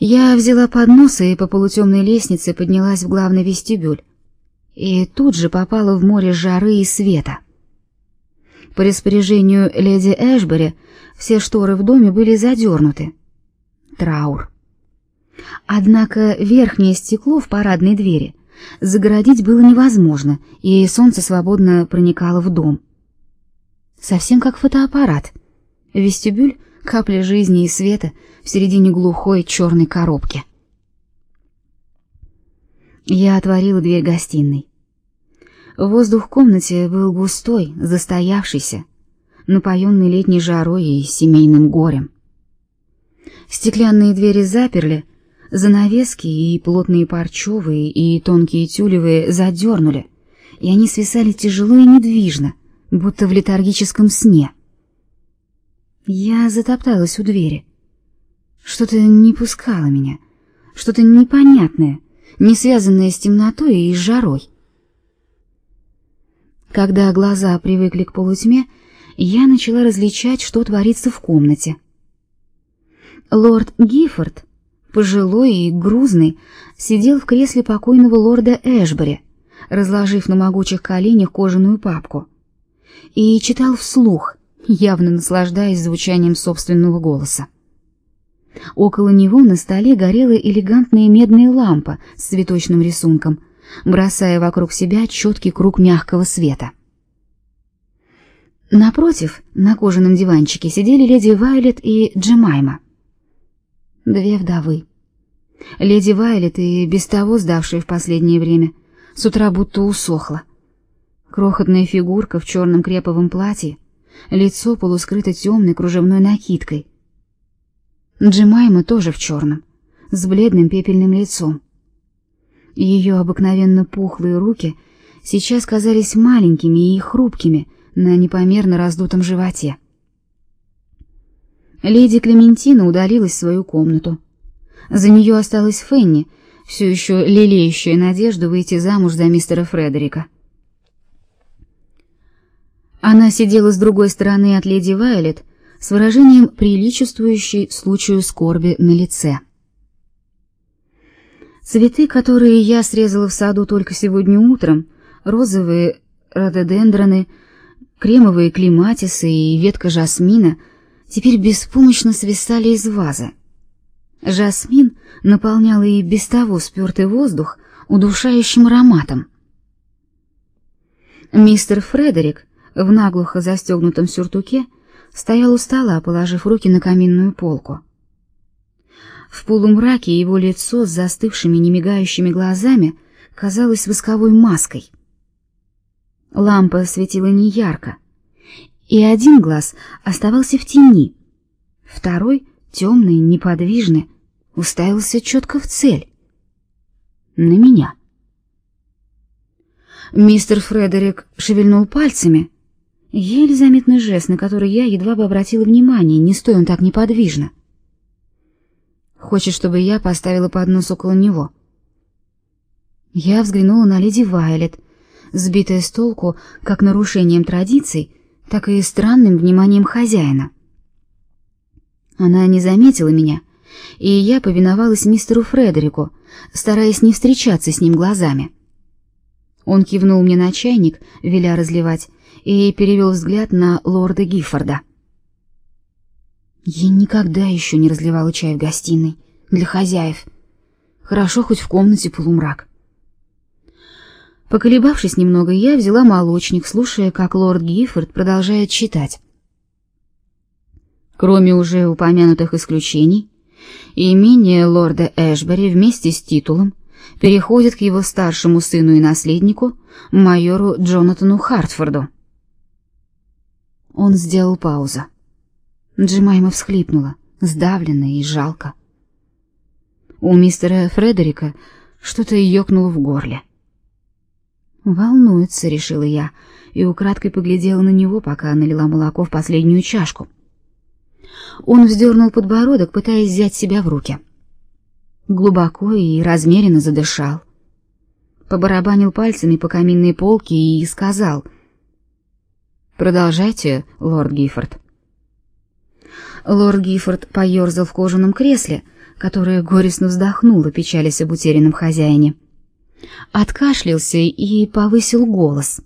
Я взяла поднос и по полутемной лестнице поднялась в главный вестибюль. И тут же попала в море жары и света. По распоряжению леди Эшбери все шторы в доме были задернуты. Траур. Однако верхнее стекло в парадной двери загородить было невозможно, и солнце свободно проникало в дом. Совсем как фотоаппарат. Вестибюль — капля жизни и света в середине глухой черной коробки. Я отворила дверь гостиной. Воздух в комнате был густой, застоявшийся, напоенный летней жарой и семейным горем. Стеклянные двери заперли, занавески и плотные парчевые и тонкие тюлевые задернули, и они свисали тяжело и недвижно, будто в летаргическом сне. Я затопталась у двери. Что-то не пускало меня, что-то непонятное, не связанное с темнотой и жарой. Когда глаза привыкли к полутьме, я начала различать, что творится в комнате. Лорд Гиффорд, пожилой и грузный, сидел в кресле покойного лорда Эшбери, разложив на могучих коленях кожаную папку, и читал вслух, явно наслаждаясь звучанием собственного голоса. Около него на столе горела элегантная медная лампа с цветочным рисунком, бросая вокруг себя четкий круг мягкого света. Напротив, на кожаном диванчике сидели леди Вайлет и Джемайма. Две вдовы. Леди Вайлет и без того сдавшая в последнее время, с утра будто усохла. Крохотная фигурка в черном креповом платье, лицо полускрыто темной кружевной накидкой. Джемайма тоже в черном, с бледным пепельным лицом. Ее обыкновенно пухлые руки сейчас казались маленькими и хрупкими на непомерно раздутом животе. Леди Клементина удалилась в свою комнату. За нее осталась Фенни, все еще лелеющая надежду выйти замуж за мистера Фредерика. Она сидела с другой стороны от леди Вайлет с выражением приличествующей случаю скорби на лице. Цветы, которые я срезала в саду только сегодня утром, розовые рододендроны, кремовые клематисы и ветка жасмина, теперь беспомощно свисали из вазы. Жасмин наполнял и без того спертый воздух удушающим ароматом. Мистер Фредерик в наглухо застегнутом сюртуке стоял у стола, положив руки на каминную полку. В полумраке его лицо с застывшими немигающими глазами казалось восковой маской. Лампа светила неярко, и один глаз оставался в тени, второй, темный, неподвижный, уставился четко в цель. На меня. Мистер Фредерик шевельнул пальцами, еле заметный жест, на который я едва бы обратила внимание, не стоя он так неподвижно. Хочет, чтобы я поставила поднос около него. Я взглянула на леди Вайлет, сбитая с толку как нарушением традиций, так и странным вниманием хозяина. Она не заметила меня, и я повиновалась мистеру Фредерику, стараясь не встречаться с ним глазами. Он кивнул мне на чайник, веля разливать, и перевел взгляд на лорда Гиффорда. Я никогда еще не разливала чай в гостиной для хозяев. Хорошо хоть в комнате полумрак. Поколебавшись немного, я взяла молочник, слушая, как лорд Гиффорд продолжает читать. Кроме уже упомянутых исключений, имение лорда Эшбери вместе с титулом переходит к его старшему сыну и наследнику, майору Джонатану Хартфорду. Он сделал паузу. Джимайма всхлипнула, сдавленно и жалко. У мистера Фредерика что-то ёкнуло в горле. Волнуется, решила я, и украдкой поглядела на него, пока налила молоко в последнюю чашку. Он вздернул подбородок, пытаясь взять себя в руки. Глубоко и размеренно задышал. Побарабанил пальцами по каминной полке и сказал: "Продолжайте, лорд Гиффорд". Лорд Гиффорд поерзал в кожаном кресле, которая горестно вздохнула, печалясь об утерянном хозяине. Откашлялся и повысил голос.